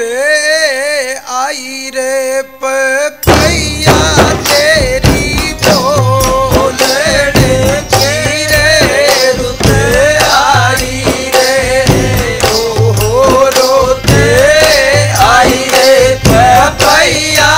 ਤੇ ਆਈ ਰੇ ਪਪਈਆ ਤੇਰੀ ਬੋਲੜੇ ਕੀਰੇ ਰੁੱਤੇ ਆਈ ਰੇ ਓ ਹੋ ਰੋਤੇ ਆਈ ਰੇ ਪਪਈਆ